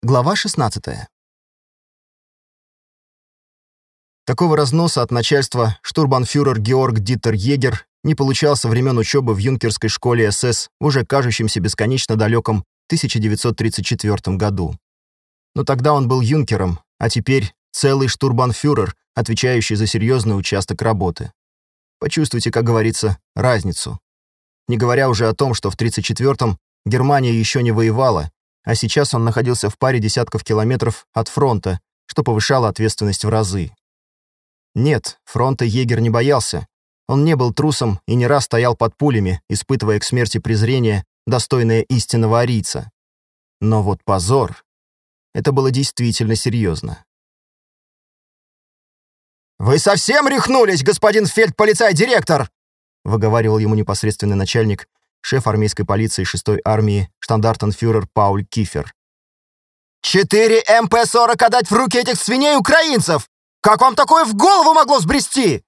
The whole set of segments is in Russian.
Глава 16. Такого разноса от начальства штурбанфюрер Георг Дитер Егер не получал со времен учебы в юнкерской школе СС в уже кажущемся бесконечно далеком 1934 году. Но тогда он был юнкером, а теперь целый штурбанфюрер, отвечающий за серьезный участок работы. Почувствуйте, как говорится, разницу. Не говоря уже о том, что в 1934-м Германия еще не воевала, а сейчас он находился в паре десятков километров от фронта, что повышало ответственность в разы. Нет, фронта егер не боялся. Он не был трусом и не раз стоял под пулями, испытывая к смерти презрение, достойное истинного арийца. Но вот позор. Это было действительно серьезно. «Вы совсем рехнулись, господин фельдполицай-директор?» выговаривал ему непосредственный начальник, шеф армейской полиции 6-й армии, штандартенфюрер Пауль Кифер. «Четыре МП-40 отдать в руки этих свиней-украинцев! Как вам такое в голову могло сбрести?»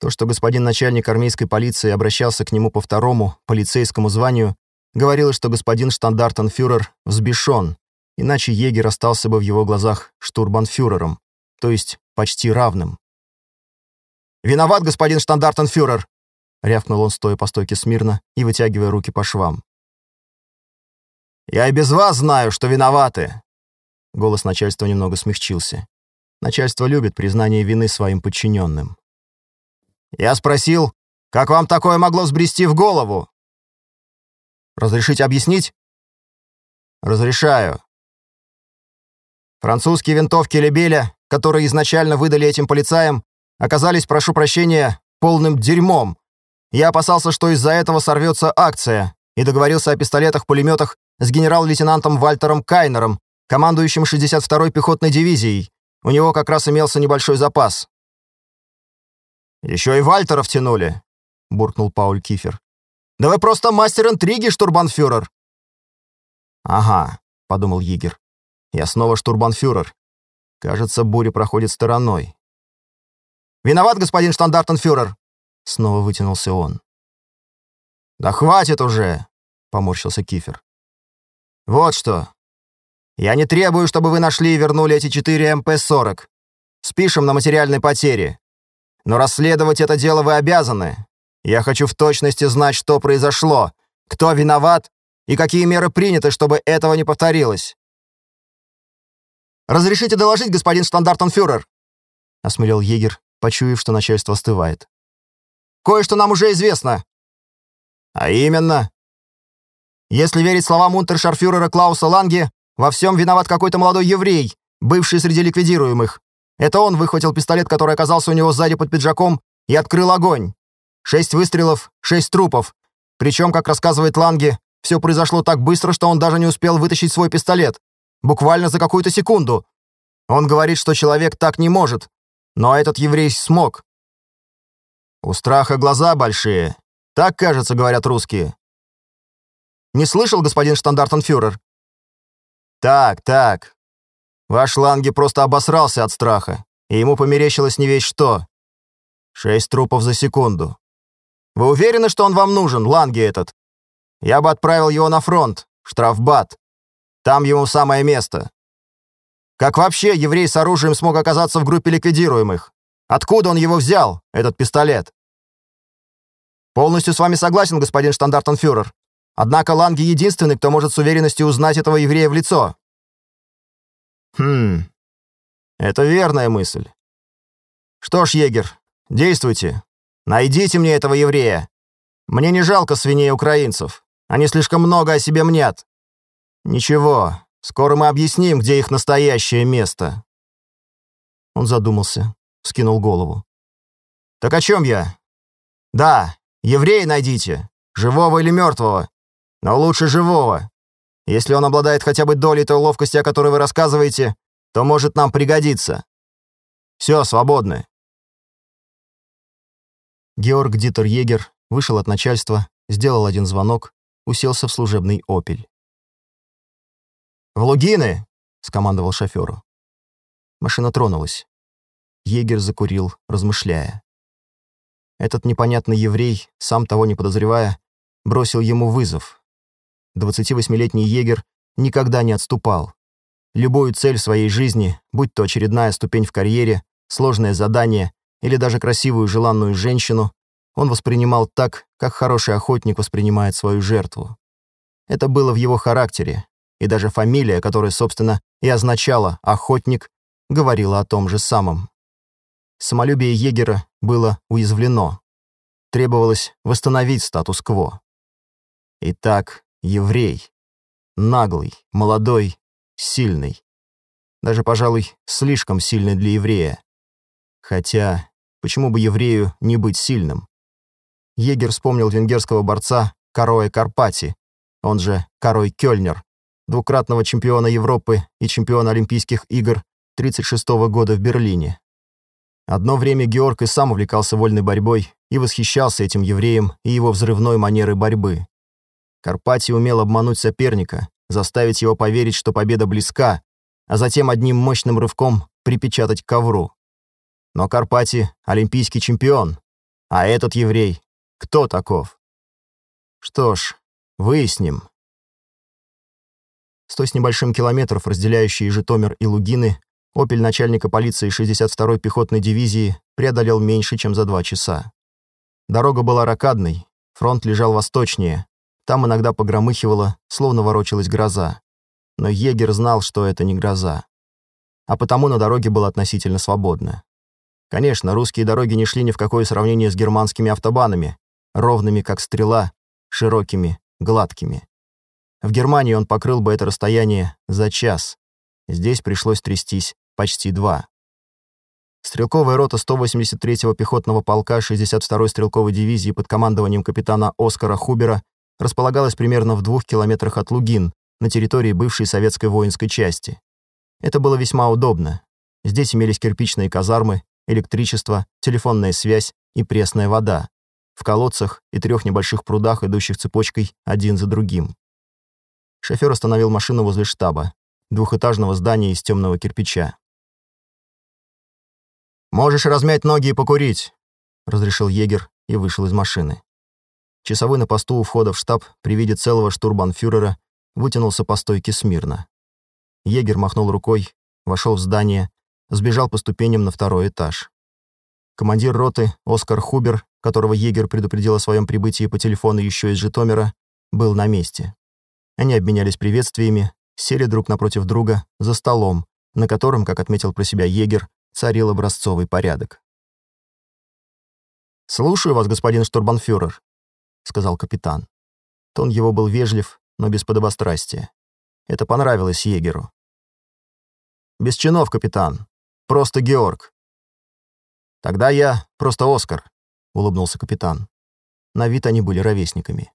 То, что господин начальник армейской полиции обращался к нему по второму, полицейскому званию, говорило, что господин штандартенфюрер взбешен, иначе егер остался бы в его глазах штурбанфюрером, то есть почти равным. «Виноват, господин штандартенфюрер!» — рявкнул он, стоя по стойке смирно и вытягивая руки по швам. «Я и без вас знаю, что виноваты!» Голос начальства немного смягчился. Начальство любит признание вины своим подчиненным. «Я спросил, как вам такое могло сбрести в голову? Разрешите объяснить?» «Разрешаю. Французские винтовки Лебеля, которые изначально выдали этим полицаям, оказались, прошу прощения, полным дерьмом, я опасался, что из-за этого сорвется акция, и договорился о пистолетах-пулеметах с генерал-лейтенантом Вальтером Кайнером, командующим 62-й пехотной дивизией. У него как раз имелся небольшой запас. «Еще и Вальтера втянули», — буркнул Пауль Кифер. «Да вы просто мастер интриги, штурбанфюрер!» «Ага», — подумал Йигер. «Я снова штурбанфюрер. Кажется, буря проходит стороной». «Виноват, господин штандартенфюрер!» Снова вытянулся он. «Да хватит уже!» — поморщился Кифер. «Вот что. Я не требую, чтобы вы нашли и вернули эти четыре МП-40. Спишем на материальной потере. Но расследовать это дело вы обязаны. Я хочу в точности знать, что произошло, кто виноват и какие меры приняты, чтобы этого не повторилось. «Разрешите доложить, господин штандартенфюрер?» — осмелел егер, почуяв, что начальство остывает. Кое-что нам уже известно». «А именно?» «Если верить словам унтершарфюрера Клауса Ланге, во всем виноват какой-то молодой еврей, бывший среди ликвидируемых. Это он выхватил пистолет, который оказался у него сзади под пиджаком, и открыл огонь. Шесть выстрелов, шесть трупов. Причем, как рассказывает Ланге, все произошло так быстро, что он даже не успел вытащить свой пистолет. Буквально за какую-то секунду. Он говорит, что человек так не может. Но этот еврей смог. У страха глаза большие. Так, кажется, говорят русские. Не слышал, господин штандартенфюрер? Так, так. Ваш Ланге просто обосрался от страха, и ему померещилось не весь что. Шесть трупов за секунду. Вы уверены, что он вам нужен, Ланге этот? Я бы отправил его на фронт, штрафбат. Там ему самое место. Как вообще еврей с оружием смог оказаться в группе ликвидируемых? Откуда он его взял, этот пистолет? Полностью с вами согласен, господин штандартенфюрер. Однако Ланги единственный, кто может с уверенностью узнать этого еврея в лицо. Хм, это верная мысль. Что ж, егер, действуйте. Найдите мне этого еврея. Мне не жалко свиней украинцев. Они слишком много о себе мнят. Ничего, скоро мы объясним, где их настоящее место. Он задумался скинул голову. «Так о чем я?» «Да, еврея найдите, живого или мертвого, но лучше живого. Если он обладает хотя бы долей той ловкости, о которой вы рассказываете, то может нам пригодиться. Все, свободны». Георг Дитер Егер вышел от начальства, сделал один звонок, уселся в служебный «Опель». «В Лугины!» — скомандовал шоферу. Машина тронулась. Егер закурил, размышляя. Этот непонятный еврей, сам того не подозревая, бросил ему вызов. 28-летний егер никогда не отступал. Любую цель своей жизни, будь то очередная ступень в карьере, сложное задание или даже красивую желанную женщину, он воспринимал так, как хороший охотник воспринимает свою жертву. Это было в его характере, и даже фамилия, которая, собственно, и означала «охотник», говорила о том же самом. Самолюбие егера было уязвлено. Требовалось восстановить статус-кво. Итак, еврей. Наглый, молодой, сильный. Даже, пожалуй, слишком сильный для еврея. Хотя, почему бы еврею не быть сильным? Егер вспомнил венгерского борца Кароя Карпати, он же Карой Кёльнер, двукратного чемпиона Европы и чемпиона Олимпийских игр 1936 года в Берлине. Одно время Георг и сам увлекался вольной борьбой и восхищался этим евреем и его взрывной манерой борьбы. Карпати умел обмануть соперника, заставить его поверить, что победа близка, а затем одним мощным рывком припечатать к ковру. Но Карпати — олимпийский чемпион, а этот еврей — кто таков? Что ж, выясним. Сто с небольшим километров, разделяющие Житомир и Лугины, «Опель» начальника полиции 62-й пехотной дивизии преодолел меньше, чем за два часа. Дорога была ракадной, фронт лежал восточнее, там иногда погромыхивало, словно ворочалась гроза. Но егер знал, что это не гроза. А потому на дороге было относительно свободно. Конечно, русские дороги не шли ни в какое сравнение с германскими автобанами, ровными, как стрела, широкими, гладкими. В Германии он покрыл бы это расстояние за час. Здесь пришлось трястись почти два. Стрелковая рота 183-го пехотного полка 62-й стрелковой дивизии под командованием капитана Оскара Хубера располагалась примерно в двух километрах от Лугин, на территории бывшей советской воинской части. Это было весьма удобно. Здесь имелись кирпичные казармы, электричество, телефонная связь и пресная вода. В колодцах и трех небольших прудах, идущих цепочкой один за другим. Шофер остановил машину возле штаба, двухэтажного здания из темного кирпича. «Можешь размять ноги и покурить», — разрешил егер и вышел из машины. Часовой на посту у входа в штаб при виде целого штурбанфюрера вытянулся по стойке смирно. Егер махнул рукой, вошел в здание, сбежал по ступеням на второй этаж. Командир роты Оскар Хубер, которого егер предупредил о своем прибытии по телефону еще из Житомира, был на месте. Они обменялись приветствиями, сели друг напротив друга за столом, на котором, как отметил про себя егер, царил образцовый порядок. «Слушаю вас, господин штурбанфюрер», — сказал капитан. Тон его был вежлив, но без подобострастия. Это понравилось егеру. «Без чинов, капитан. Просто Георг». «Тогда я просто Оскар», — улыбнулся капитан. На вид они были ровесниками.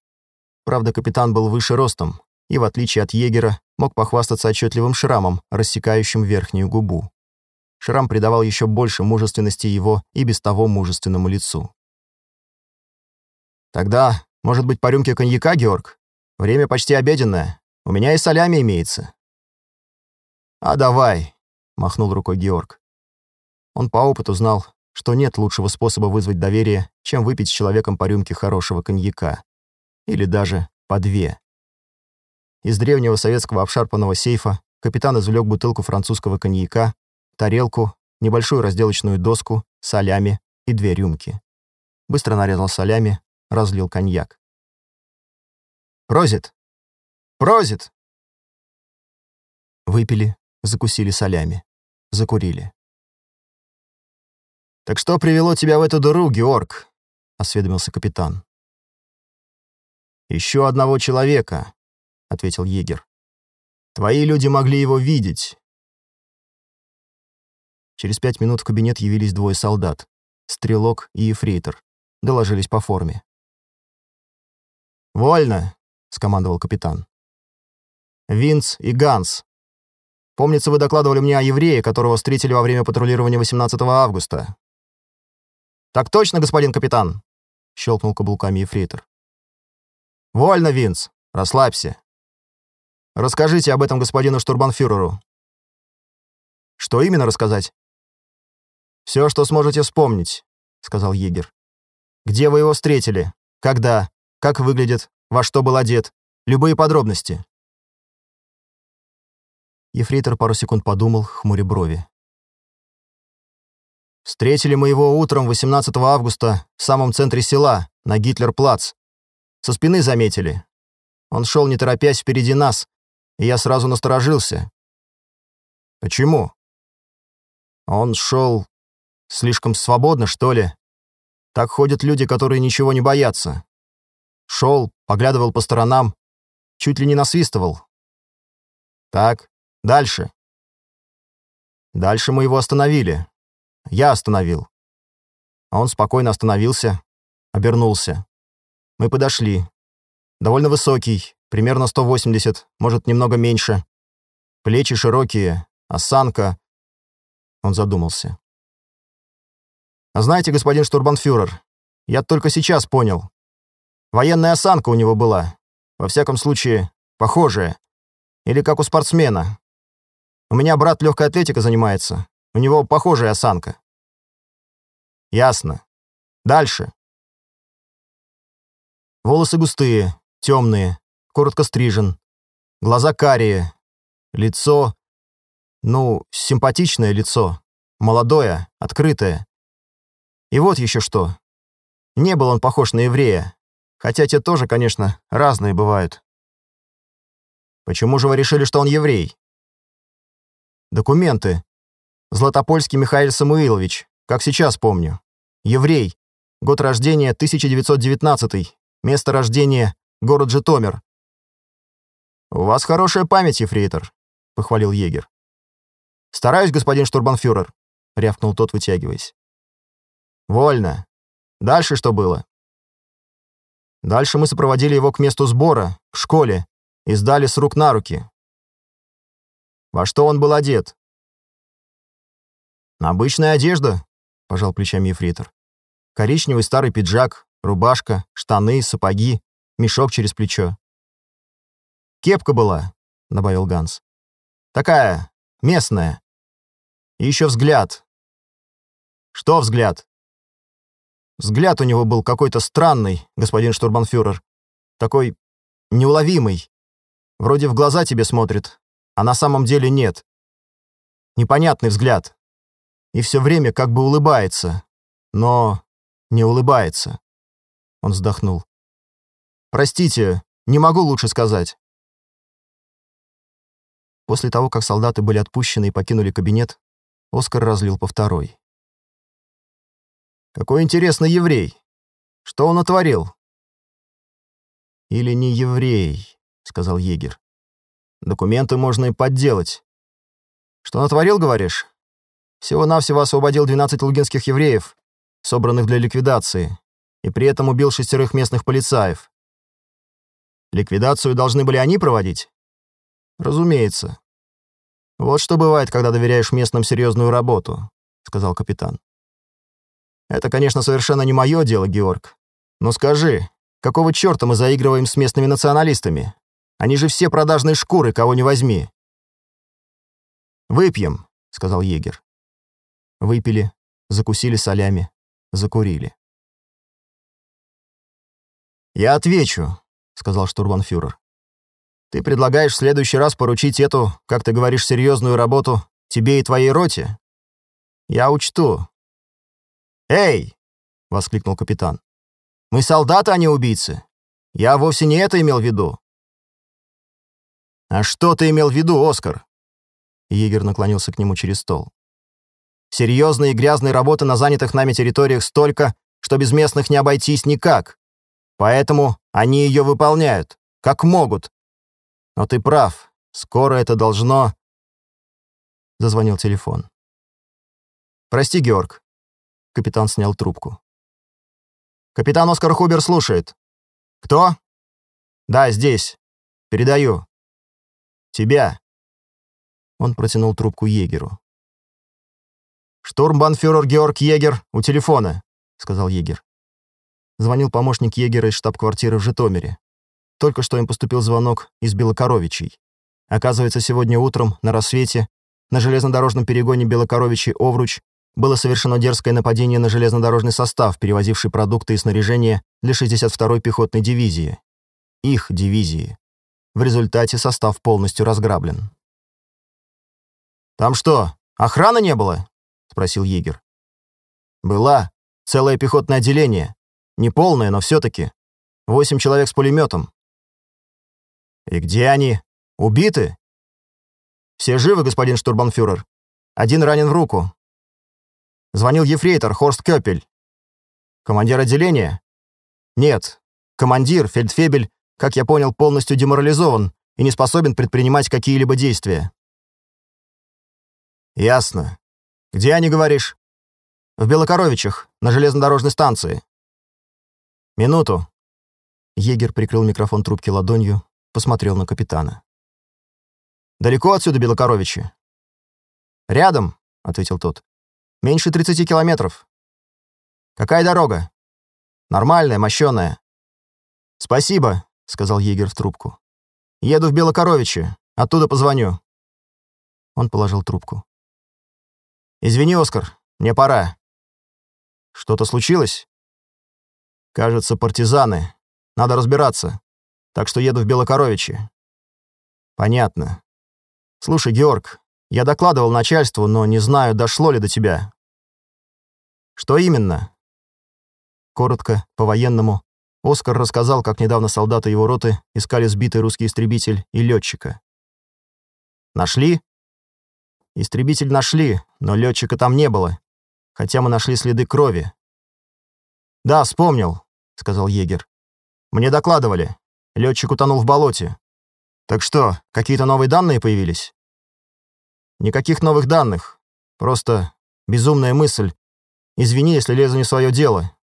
Правда, капитан был выше ростом, и, в отличие от егера, мог похвастаться отчетливым шрамом, рассекающим верхнюю губу. Шрам придавал еще больше мужественности его и без того мужественному лицу. «Тогда, может быть, по рюмке коньяка, Георг? Время почти обеденное. У меня и солями имеется». «А давай», — махнул рукой Георг. Он по опыту знал, что нет лучшего способа вызвать доверие, чем выпить с человеком по рюмке хорошего коньяка. Или даже по две. Из древнего советского обшарпанного сейфа капитан извлек бутылку французского коньяка, тарелку, небольшую разделочную доску, солями и две рюмки. Быстро нарезал солями, разлил коньяк. «Прозит! Прозит!» Выпили, закусили солями, закурили. «Так что привело тебя в эту дыру, Георг?» — осведомился капитан. «Еще одного человека», ответил егер. «Твои люди могли его видеть». Через пять минут в кабинет явились двое солдат, стрелок и ефрейтор, доложились по форме. «Вольно», — скомандовал капитан. «Винц и Ганс. Помнится, вы докладывали мне о еврее, которого встретили во время патрулирования 18 августа». «Так точно, господин капитан», — щелкнул каблуками ефрейтор. «Вольно, Винц, расслабься. Расскажите об этом господину штурбанфюреру». «Что именно рассказать?» «Все, что сможете вспомнить», — сказал егер. «Где вы его встретили? Когда? Как выглядит? Во что был одет? Любые подробности». Ефрейтор пару секунд подумал, хмуря брови. «Встретили мы его утром 18 августа в самом центре села, на Гитлер-плац. Со спины заметили. Он шел, не торопясь, впереди нас, и я сразу насторожился. Почему? Он шел слишком свободно, что ли? Так ходят люди, которые ничего не боятся. Шел, поглядывал по сторонам, чуть ли не насвистывал. Так, дальше. Дальше мы его остановили. Я остановил. Он спокойно остановился, обернулся. Мы подошли. Довольно высокий, примерно 180, может, немного меньше. Плечи широкие, осанка. Он задумался. «А знаете, господин штурбанфюрер, я только сейчас понял. Военная осанка у него была. Во всяком случае, похожая. Или как у спортсмена. У меня брат легкой атлетика занимается. У него похожая осанка». «Ясно. Дальше». Волосы густые, темные, коротко стрижен. Глаза карие. Лицо... Ну, симпатичное лицо. Молодое, открытое. И вот еще что. Не был он похож на еврея. Хотя те тоже, конечно, разные бывают. Почему же вы решили, что он еврей? Документы. Златопольский Михаил Самуилович, как сейчас помню. Еврей. Год рождения 1919. Место рождения — город Житомир. «У вас хорошая память, ефрейтор», — похвалил егер. «Стараюсь, господин штурбанфюрер», — рявкнул тот, вытягиваясь. «Вольно. Дальше что было?» Дальше мы сопроводили его к месту сбора, к школе, и сдали с рук на руки. Во что он был одет? «Обычная одежда», — пожал плечами ефрейтор. «Коричневый старый пиджак, Рубашка, штаны, сапоги, мешок через плечо. «Кепка была», — добавил Ганс. «Такая, местная. И еще взгляд». «Что взгляд?» Взгляд у него был какой-то странный, господин штурманфюрер. Такой неуловимый. Вроде в глаза тебе смотрит, а на самом деле нет. Непонятный взгляд. И все время как бы улыбается, но не улыбается. Он вздохнул. «Простите, не могу лучше сказать». После того, как солдаты были отпущены и покинули кабинет, Оскар разлил по второй. «Какой интересный еврей! Что он натворил?» «Или не еврей», — сказал егер. «Документы можно и подделать». «Что натворил, говоришь?» «Всего-навсего освободил 12 лугинских евреев, собранных для ликвидации и при этом убил шестерых местных полицаев. Ликвидацию должны были они проводить? Разумеется. Вот что бывает, когда доверяешь местным серьезную работу, сказал капитан. Это, конечно, совершенно не мое дело, Георг. Но скажи, какого черта мы заигрываем с местными националистами? Они же все продажные шкуры, кого не возьми. «Выпьем», — сказал егер. Выпили, закусили солями, закурили. «Я отвечу», — сказал штурманфюрер. «Ты предлагаешь в следующий раз поручить эту, как ты говоришь, серьезную работу тебе и твоей роте? Я учту». «Эй!» — воскликнул капитан. «Мы солдаты, а не убийцы. Я вовсе не это имел в виду». «А что ты имел в виду, Оскар?» Егер наклонился к нему через стол. «Серьезной и грязной работы на занятых нами территориях столько, что без местных не обойтись никак. Поэтому они ее выполняют, как могут. Но ты прав, скоро это должно...» Зазвонил телефон. «Прости, Георг». Капитан снял трубку. «Капитан Оскар Хубер слушает». «Кто?» «Да, здесь. Передаю». «Тебя». Он протянул трубку егеру. «Штурмбанфюрер Георг Егер у телефона», — сказал егер. Звонил помощник егера из штаб-квартиры в Житомире. Только что им поступил звонок из Белокоровичей. Оказывается, сегодня утром, на рассвете, на железнодорожном перегоне Белокоровичи-Овруч было совершено дерзкое нападение на железнодорожный состав, перевозивший продукты и снаряжение для 62-й пехотной дивизии. Их дивизии. В результате состав полностью разграблен. «Там что, охраны не было?» — спросил егер. «Была. Целое пехотное отделение. Не полное, но все-таки. Восемь человек с пулеметом». «И где они? Убиты?» «Все живы, господин штурбанфюрер. Один ранен в руку. Звонил ефрейтор Хорст Кёпель. Командир отделения? Нет. Командир, фельдфебель, как я понял, полностью деморализован и не способен предпринимать какие-либо действия. Ясно. Где они, говоришь? В Белокоровичах, на железнодорожной станции. Минуту. Егер прикрыл микрофон трубки ладонью, посмотрел на капитана. «Далеко отсюда Белокоровичи?» «Рядом», — ответил тот. «Меньше 30 километров». «Какая дорога?» «Нормальная, мощеная». «Спасибо», — сказал егер в трубку. «Еду в Белокоровичи. Оттуда позвоню». Он положил трубку. «Извини, Оскар, мне пора». «Что-то случилось?» «Кажется, партизаны. Надо разбираться. Так что еду в Белокоровичи». «Понятно. Слушай, Георг, я докладывал начальству, но не знаю, дошло ли до тебя. Что именно? Коротко, по-военному, Оскар рассказал, как недавно солдаты его роты искали сбитый русский истребитель и летчика. Нашли? Истребитель нашли, но летчика там не было, хотя мы нашли следы крови. Да, вспомнил, сказал егер. Мне докладывали. Летчик утонул в болоте. Так что, какие-то новые данные появились? Никаких новых данных. Просто безумная мысль. Извини, если лезу не в свое дело.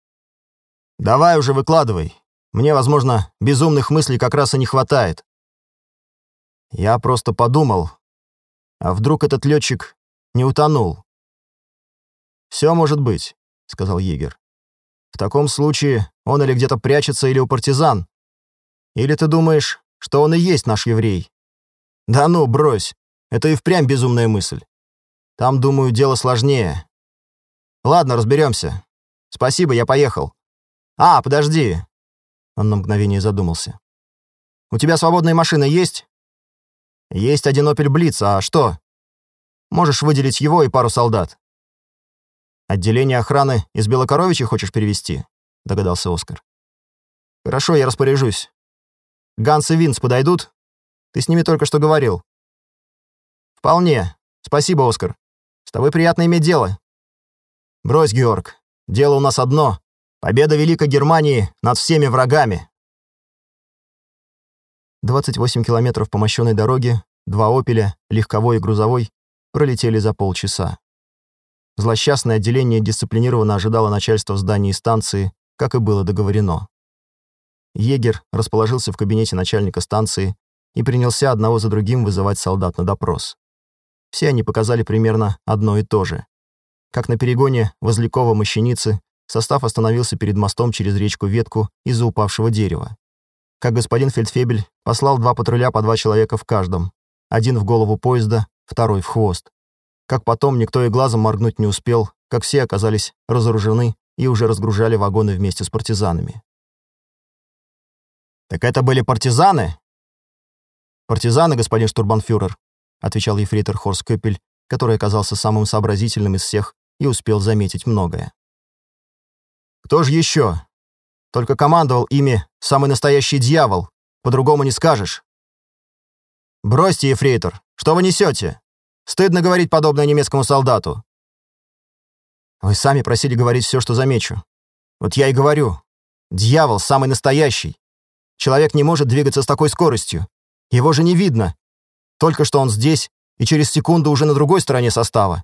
Давай уже выкладывай. Мне, возможно, безумных мыслей как раз и не хватает. Я просто подумал, а вдруг этот летчик не утонул? Все может быть, сказал егер. В таком случае он или где-то прячется, или у партизан. Или ты думаешь, что он и есть наш еврей? Да ну, брось. Это и впрямь безумная мысль. Там, думаю, дело сложнее. Ладно, разберемся. Спасибо, я поехал. А, подожди. Он на мгновение задумался. У тебя свободная машина есть? Есть один Opel Blitz, а что? Можешь выделить его и пару солдат. Отделение охраны из Белокоровича хочешь перевести? Догадался Оскар. Хорошо, я распоряжусь. Ганс и Винс подойдут? Ты с ними только что говорил. «Вполне. Спасибо, Оскар. С тобой приятно иметь дело». «Брось, Георг. Дело у нас одно. Победа Великой Германии над всеми врагами». 28 километров по мощенной дороге, два «Опеля», легковой и грузовой, пролетели за полчаса. Злосчастное отделение дисциплинированно ожидало начальства в здании станции, как и было договорено. Егер расположился в кабинете начальника станции и принялся одного за другим вызывать солдат на допрос. Все они показали примерно одно и то же. Как на перегоне возлякова мощеницы, состав остановился перед мостом через речку Ветку из-за упавшего дерева. Как господин Фельдфебель послал два патруля по два человека в каждом. Один в голову поезда, второй в хвост. Как потом никто и глазом моргнуть не успел, как все оказались разоружены и уже разгружали вагоны вместе с партизанами. «Так это были партизаны?» «Партизаны, господин штурбанфюрер», — отвечал ефрейтор Хорс Köppель, который оказался самым сообразительным из всех и успел заметить многое. «Кто же еще? Только командовал ими самый настоящий дьявол, по-другому не скажешь». «Бросьте, ефрейтор, что вы несете? Стыдно говорить подобное немецкому солдату». «Вы сами просили говорить все, что замечу. Вот я и говорю. Дьявол самый настоящий. Человек не может двигаться с такой скоростью. Его же не видно, только что он здесь, и через секунду уже на другой стороне состава.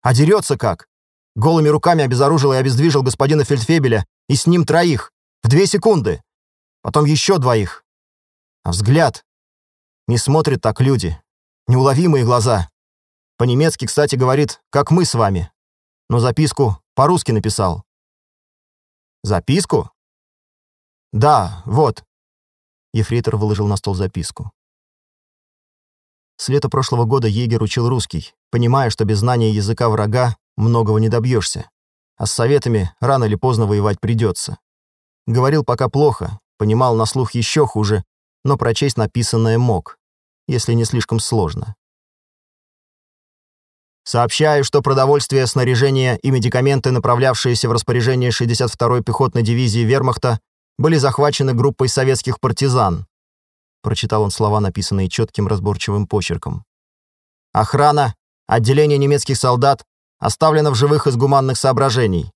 А дерется как? Голыми руками обезоружил и обездвижил господина Фельдфебеля, и с ним троих. В две секунды. Потом еще двоих. А взгляд. Не смотрят так люди. Неуловимые глаза. По-немецки, кстати, говорит, как мы с вами. Но записку по-русски написал. Записку? Да, вот. Ефрейтор выложил на стол записку. С лета прошлого года егер учил русский, понимая, что без знания языка врага многого не добьешься, а с советами рано или поздно воевать придется. Говорил пока плохо, понимал на слух еще хуже, но прочесть написанное мог, если не слишком сложно. Сообщаю, что продовольствие, снаряжение и медикаменты, направлявшиеся в распоряжение 62-й пехотной дивизии Вермахта, были захвачены группой советских партизан. Прочитал он слова, написанные четким разборчивым почерком. Охрана, отделение немецких солдат оставлено в живых из гуманных соображений.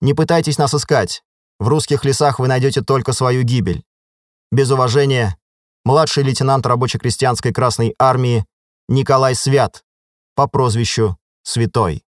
Не пытайтесь нас искать. В русских лесах вы найдете только свою гибель. Без уважения, младший лейтенант рабоче-крестьянской Красной Армии Николай Свят, по прозвищу Святой.